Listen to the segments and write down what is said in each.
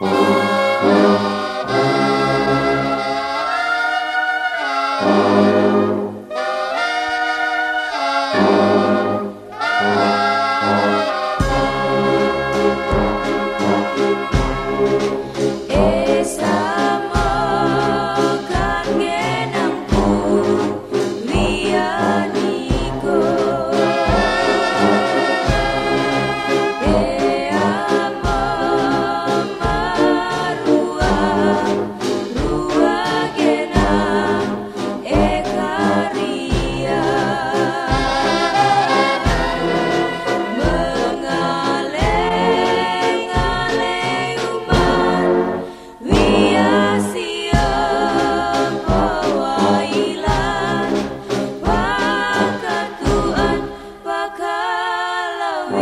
you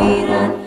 kehadiran